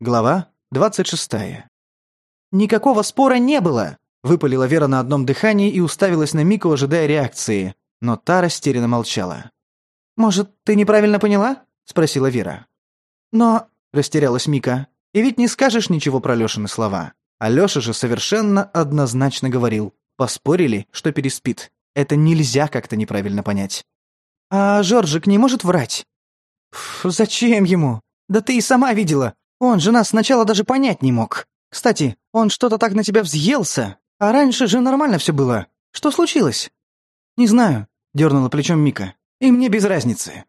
Глава 26. «Никакого спора не было!» — выпалила Вера на одном дыхании и уставилась на Мику, ожидая реакции. Но та растерянно молчала. «Может, ты неправильно поняла?» — спросила Вера. «Но...» — растерялась Мика. «И ведь не скажешь ничего про Лёшины слова. А Лёша же совершенно однозначно говорил. Поспорили, что переспит. Это нельзя как-то неправильно понять». «А Жоржик не может врать?» «Зачем ему? Да ты и сама видела. Он же нас сначала даже понять не мог. Кстати, он что-то так на тебя взъелся. А раньше же нормально все было. Что случилось?» «Не знаю», — дернула плечом Мика. «И мне без разницы».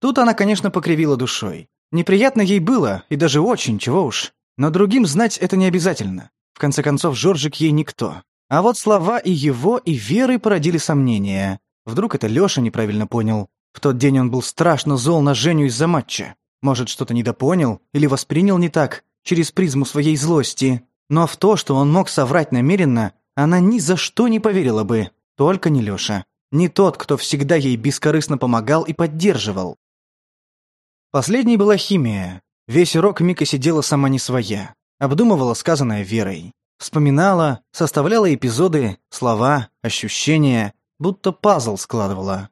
Тут она, конечно, покривила душой. Неприятно ей было, и даже очень, чего уж. Но другим знать это не обязательно. В конце концов, Жоржик ей никто. А вот слова и его, и Веры породили сомнения. Вдруг это Лёша неправильно понял. В тот день он был страшно зол на Женю из-за матча. Может, что-то недопонял или воспринял не так, через призму своей злости. Но в то, что он мог соврать намеренно, она ни за что не поверила бы. Только не Лёша. Не тот, кто всегда ей бескорыстно помогал и поддерживал. Последней была химия. Весь урок Мика сидела сама не своя. Обдумывала сказанное Верой. Вспоминала, составляла эпизоды, слова, ощущения, будто пазл складывала.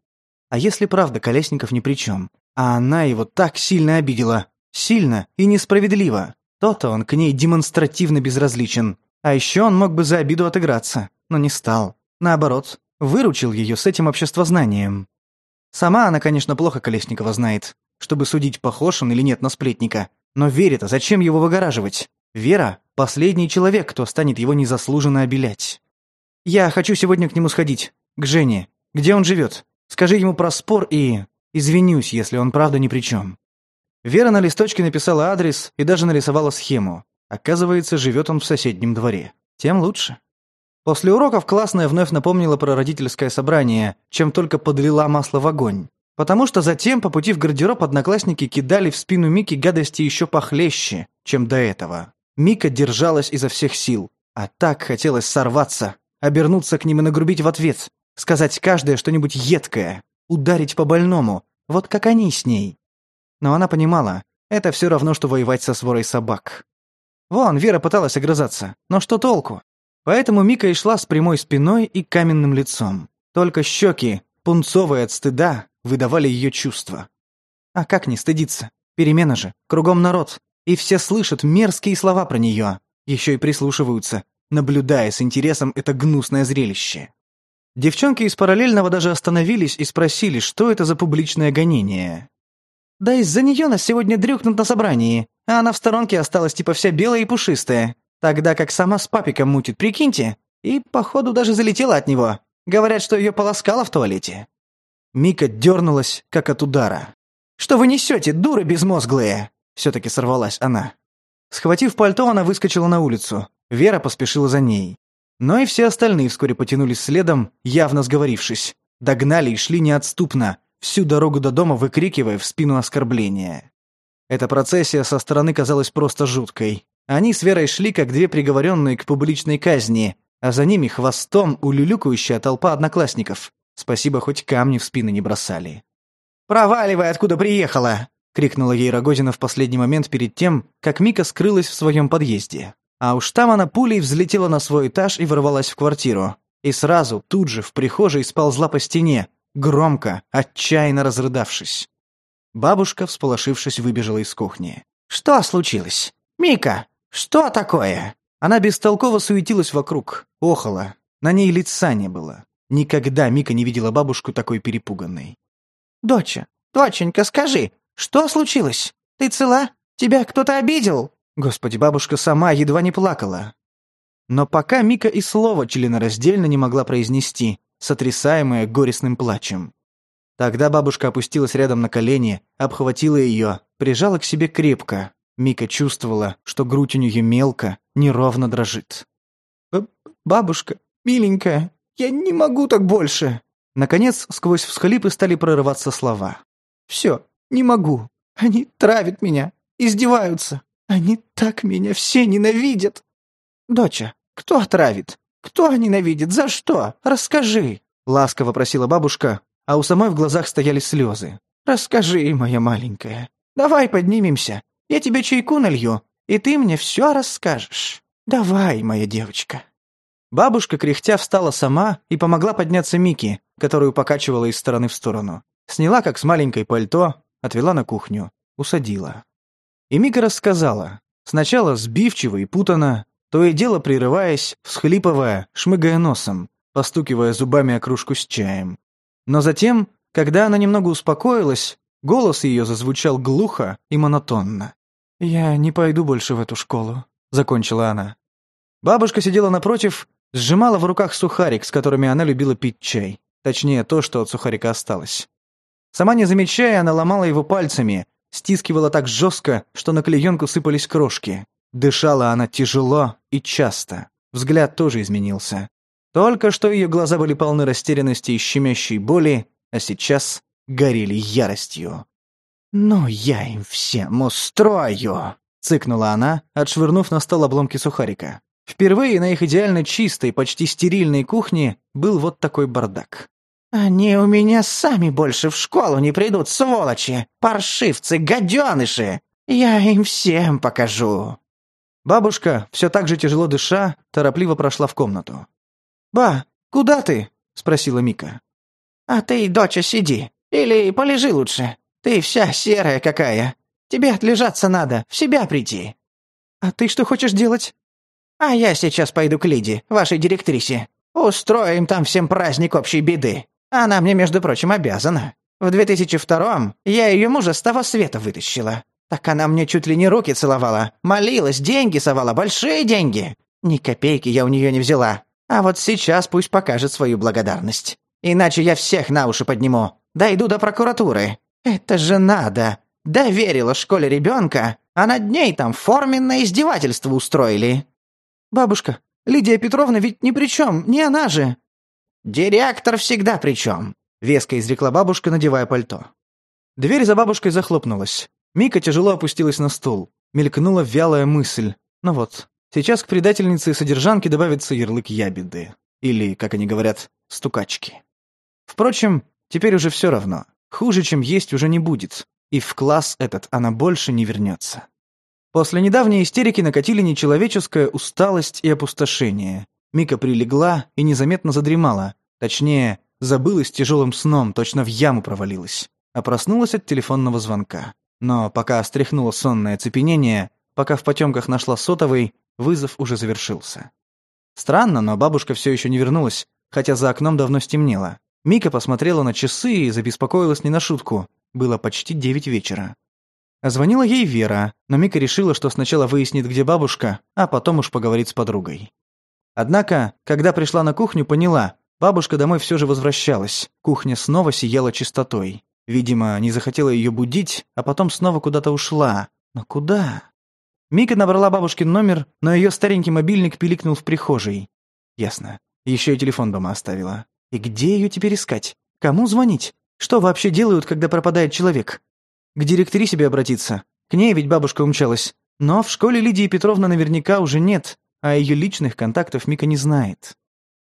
А если правда Колесников ни при чем? А она его так сильно обидела. Сильно и несправедливо. То-то он к ней демонстративно безразличен. А еще он мог бы за обиду отыграться, но не стал. Наоборот, выручил ее с этим обществознанием. Сама она, конечно, плохо Колесникова знает, чтобы судить, похож он или нет на сплетника. Но верит. А зачем его выгораживать? Вера – последний человек, кто станет его незаслуженно обелять. «Я хочу сегодня к нему сходить, к Жене. Где он живет? Скажи ему про спор и... Извинюсь, если он правда ни при чем. Вера на листочке написала адрес и даже нарисовала схему. Оказывается, живет он в соседнем дворе. Тем лучше. После уроков классная вновь напомнила про родительское собрание, чем только подлила масло в огонь. Потому что затем по пути в гардероб одноклассники кидали в спину Мики гадости еще похлеще, чем до этого. Мика держалась изо всех сил, а так хотелось сорваться, обернуться к ним и нагрубить в ответ, сказать каждое что-нибудь едкое, Ударить по больному. Вот как они с ней. Но она понимала, это все равно, что воевать со сворой собак. Вон, Вера пыталась огрызаться, но что толку? Поэтому Мика и шла с прямой спиной и каменным лицом. Только щеки, пунцовые от стыда, выдавали ее чувства. А как не стыдиться? Перемена же, кругом народ. И все слышат мерзкие слова про нее. Еще и прислушиваются, наблюдая с интересом это гнусное зрелище. Девчонки из параллельного даже остановились и спросили, что это за публичное гонение. «Да из-за нее нас сегодня дрюкнут на собрании, а она в сторонке осталась типа вся белая и пушистая, тогда как сама с папиком мутит, прикиньте, и, походу, даже залетела от него. Говорят, что ее полоскала в туалете». Мика дернулась, как от удара. «Что вы несете, дуры безмозглые?» Все-таки сорвалась она. Схватив пальто, она выскочила на улицу. Вера поспешила за ней. Но и все остальные вскоре потянулись следом, явно сговорившись. Догнали и шли неотступно, всю дорогу до дома выкрикивая в спину оскорбления. Эта процессия со стороны казалась просто жуткой. Они с Верой шли, как две приговоренные к публичной казни, а за ними хвостом улюлюкающая толпа одноклассников. Спасибо, хоть камни в спины не бросали. «Проваливай, откуда приехала!» — крикнула ей Рогозина в последний момент перед тем, как Мика скрылась в своем подъезде. А уж там она пулей взлетела на свой этаж и ворвалась в квартиру. И сразу, тут же, в прихожей сползла по стене, громко, отчаянно разрыдавшись. Бабушка, всполошившись, выбежала из кухни. «Что случилось? Мика, что такое?» Она бестолково суетилась вокруг, охала. На ней лица не было. Никогда Мика не видела бабушку такой перепуганной. «Доча, доченька, скажи, что случилось? Ты цела? Тебя кто-то обидел?» Господи, бабушка сама едва не плакала. Но пока Мика и слова членораздельно не могла произнести, сотрясаемая горестным плачем. Тогда бабушка опустилась рядом на колени, обхватила ее, прижала к себе крепко. Мика чувствовала, что грудь у нее мелко, неровно дрожит. «Э, «Бабушка, миленькая, я не могу так больше!» Наконец, сквозь всхлипы стали прорываться слова. «Все, не могу. Они травят меня, издеваются. Они так меня все ненавидят. Доча, кто отравит? Кто ненавидит? За что? Расскажи. Ласково просила бабушка, а у самой в глазах стояли слезы. Расскажи, моя маленькая. Давай поднимемся. Я тебе чайку налью, и ты мне все расскажешь. Давай, моя девочка. Бабушка, кряхтя, встала сама и помогла подняться Мики, которую покачивала из стороны в сторону. Сняла, как с маленькой пальто, отвела на кухню, усадила. И Мика рассказала. Сначала сбивчиво и путано, то и дело прерываясь, всхлипывая, шмыгая носом, постукивая зубами о кружку с чаем. Но затем, когда она немного успокоилась, голос ее зазвучал глухо и монотонно. «Я не пойду больше в эту школу», — закончила она. Бабушка сидела напротив, сжимала в руках сухарик, с которыми она любила пить чай. Точнее, то, что от сухарика осталось. Сама не замечая, она ломала его пальцами, стискивала так жестко, что на клеенку сыпались крошки. Дышала она тяжело и часто. Взгляд тоже изменился. Только что ее глаза были полны растерянности и щемящей боли, а сейчас горели яростью. «Ну, я им всем устрою!» — цыкнула она, отшвырнув на стол обломки сухарика. Впервые на их идеально чистой, почти стерильной кухне был вот такой бардак. Они у меня сами больше в школу не придут, сволочи! Паршивцы, гаденыши! Я им всем покажу!» Бабушка, все так же тяжело дыша, торопливо прошла в комнату. «Ба, куда ты?» — спросила Мика. «А ты, доча, сиди. Или полежи лучше. Ты вся серая какая. Тебе отлежаться надо, в себя прийти». «А ты что хочешь делать?» «А я сейчас пойду к Лиде, вашей директрисе. Устроим там всем праздник общей беды. Она мне, между прочим, обязана. В 2002-м я ее мужа с того света вытащила. Так она мне чуть ли не руки целовала, молилась, деньги совала, большие деньги. Ни копейки я у нее не взяла. А вот сейчас пусть покажет свою благодарность. Иначе я всех на уши подниму. Дойду до прокуратуры. Это же надо. Доверила школе ребенка, а над ней там форменное издевательство устроили. Бабушка, Лидия Петровна ведь ни при чем, не она же. «Директор всегда причем», — веско изрекла бабушка, надевая пальто. Дверь за бабушкой захлопнулась. Мика тяжело опустилась на стул. Мелькнула вялая мысль. Ну вот, сейчас к предательнице и содержанке добавится ярлык ябеды. Или, как они говорят, стукачки. Впрочем, теперь уже все равно. Хуже, чем есть, уже не будет. И в класс этот она больше не вернется. После недавней истерики накатили нечеловеческая усталость и опустошение. Мика прилегла и незаметно задремала. Точнее, забылась тяжелым сном, точно в яму провалилась. А проснулась от телефонного звонка. Но пока стряхнула сонное цепенение, пока в потемках нашла сотовый, вызов уже завершился. Странно, но бабушка все еще не вернулась, хотя за окном давно стемнело. Мика посмотрела на часы и забеспокоилась не на шутку. Было почти девять вечера. Звонила ей Вера, но Мика решила, что сначала выяснит, где бабушка, а потом уж поговорит с подругой. Однако, когда пришла на кухню, поняла, бабушка домой все же возвращалась, кухня снова сияла чистотой. Видимо, не захотела ее будить, а потом снова куда-то ушла. Но куда? Мика набрала бабушкин номер, но ее старенький мобильник пиликнул в прихожей. Ясно. Еще и телефон дома оставила. И где ее теперь искать? Кому звонить? Что вообще делают, когда пропадает человек? К директрисе себе обратиться. К ней ведь бабушка умчалась. Но в школе Лидии Петровны наверняка уже нет, а ее личных контактов Мика не знает.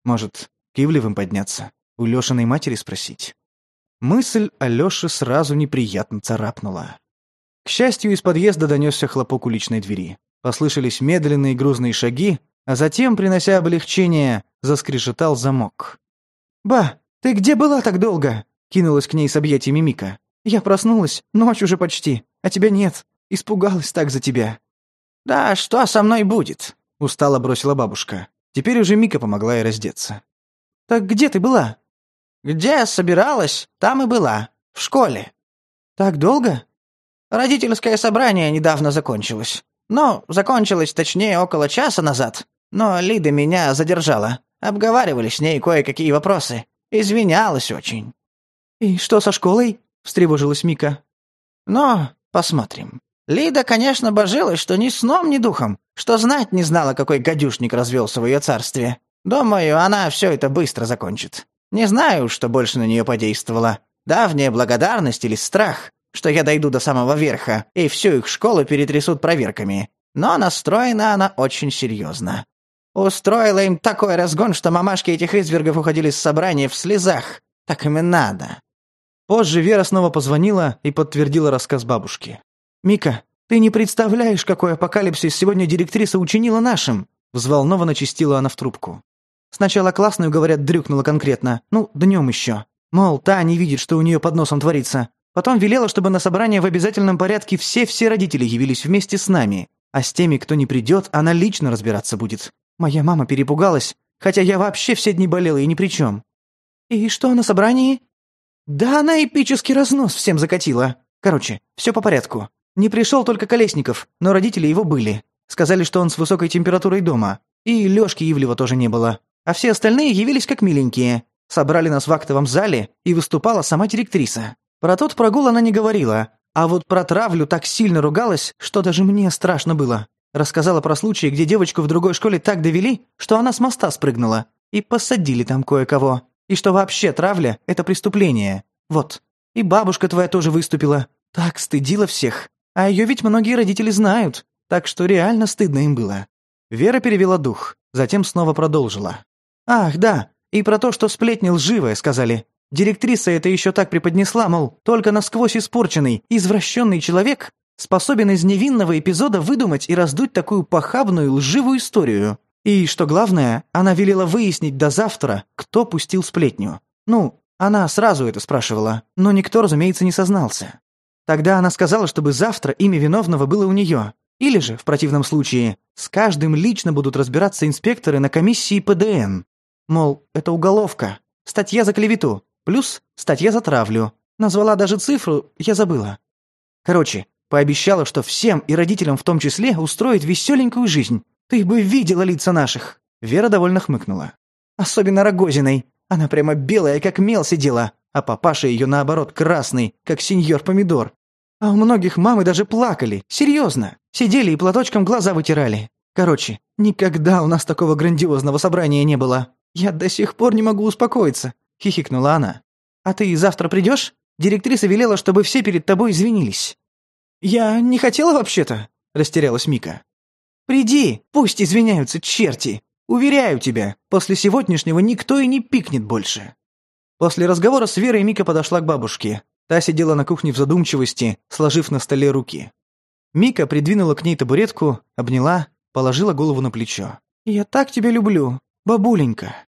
Может, к Ивлевым подняться? У Лешиной матери спросить? Мысль о Лёше сразу неприятно царапнула. К счастью, из подъезда донесся хлопок уличной двери. Послышались медленные грузные шаги, а затем, принося облегчение, заскрежетал замок. «Ба, ты где была так долго?» — кинулась к ней с объятиями Мика. «Я проснулась, ночь уже почти, а тебя нет. Испугалась так за тебя». «Да что со мной будет?» — устало бросила бабушка. Теперь уже Мика помогла ей раздеться. «Так где ты была?» «Где я собиралась, там и была. В школе». «Так долго?» «Родительское собрание недавно закончилось. Ну, закончилось, точнее, около часа назад. Но Лида меня задержала. Обговаривали с ней кое-какие вопросы. Извинялась очень». «И что со школой?» — встревожилась Мика. «Но посмотрим». Лида, конечно, божилась, что ни сном, ни духом, что знать не знала, какой гадюшник развелся в ее царстве. Думаю, она все это быстро закончит. Не знаю, что больше на нее подействовало. Давняя благодарность или страх, что я дойду до самого верха, и всю их школу перетрясут проверками. Но настроена она очень серьезно. Устроила им такой разгон, что мамашки этих извергов уходили с собрания в слезах. Так им и надо. Позже Вера снова позвонила и подтвердила рассказ бабушки. «Мика, ты не представляешь, какой апокалипсис сегодня директриса учинила нашим!» Взволнованно чистила она в трубку. Сначала классную, говорят, дрюкнула конкретно. Ну, днем еще. Мол, та не видит, что у нее под носом творится. Потом велела, чтобы на собрание в обязательном порядке все-все родители явились вместе с нами. А с теми, кто не придет, она лично разбираться будет. Моя мама перепугалась, хотя я вообще все дни болела и ни при чем. И что на собрании? Да она эпический разнос всем закатила. Короче, все по порядку. Не пришел только Колесников, но родители его были. Сказали, что он с высокой температурой дома. И Лёшки Ивлева тоже не было. А все остальные явились как миленькие. Собрали нас в актовом зале, и выступала сама директриса. Про тот прогул она не говорила, а вот про травлю так сильно ругалась, что даже мне страшно было. Рассказала про случай, где девочку в другой школе так довели, что она с моста спрыгнула. И посадили там кое-кого. И что вообще травля — это преступление. Вот. И бабушка твоя тоже выступила. Так стыдила всех. А ее ведь многие родители знают, так что реально стыдно им было. Вера перевела дух, затем снова продолжила. «Ах, да, и про то, что сплетни лживая, сказали. Директриса это еще так преподнесла, мол, только насквозь испорченный, извращенный человек способен из невинного эпизода выдумать и раздуть такую похабную лживую историю. И, что главное, она велела выяснить до завтра, кто пустил сплетню. Ну, она сразу это спрашивала, но никто, разумеется, не сознался. Тогда она сказала, чтобы завтра имя виновного было у нее. Или же, в противном случае, с каждым лично будут разбираться инспекторы на комиссии ПДН. Мол, это уголовка, статья за клевету, плюс статья за травлю. Назвала даже цифру, я забыла. Короче, пообещала, что всем и родителям в том числе устроит веселенькую жизнь. Ты бы видела лица наших. Вера довольно хмыкнула. Особенно Рогозиной. Она прямо белая, как мел сидела, а папаша ее, наоборот, красный, как сеньор помидор. А у многих мамы даже плакали. Серьезно. Сидели и платочком глаза вытирали. Короче, никогда у нас такого грандиозного собрания не было. Я до сих пор не могу успокоиться. Хихикнула она. А ты завтра придешь? Директриса велела, чтобы все перед тобой извинились. Я не хотела вообще-то, растерялась Мика. Приди, пусть извиняются черти. Уверяю тебя, после сегодняшнего никто и не пикнет больше. После разговора с Верой Мика подошла к бабушке, Та сидела на кухне в задумчивости, сложив на столе руки. Мика придвинула к ней табуретку, обняла, положила голову на плечо. «Я так тебя люблю, бабуленька!»